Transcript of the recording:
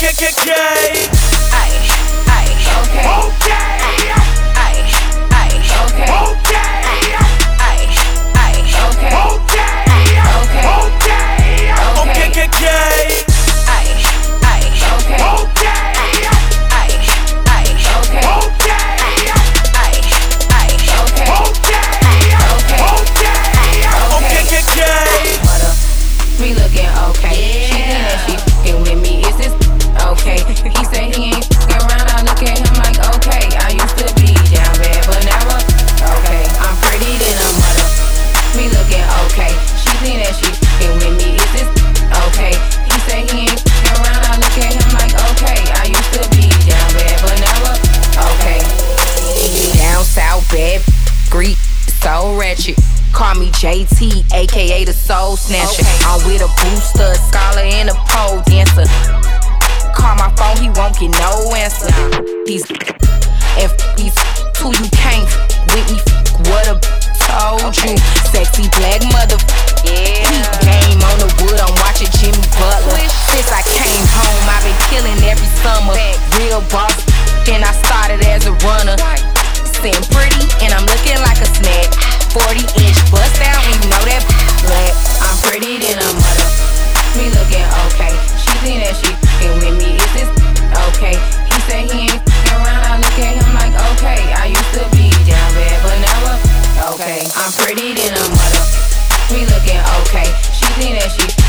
KKK. Ay, ay, okay. Okay. Ay, so ratchet. Call me JT, aka the Soul Snatcher. I'm with a booster, a scholar, and a pole dancer. Call my phone, he won't get no answer. These if these two you can't with me, what a told you. Sexy black mother. Yeah. Game on the wood, I'm watching Jimmy Butler. Since I came home, I've been killing every summer. Real boss, then I started as a runner. Saying pretty, and I'm looking like a snack. 40 inch bust down, we know that but I'm pretty than a mother. Me looking okay. She seen that she fucking with me. Is this okay? He said he ain't fucking around. I look at him like okay. I used to be down bad, but now I'm okay. I'm pretty than a mother. Me looking okay. She seen that she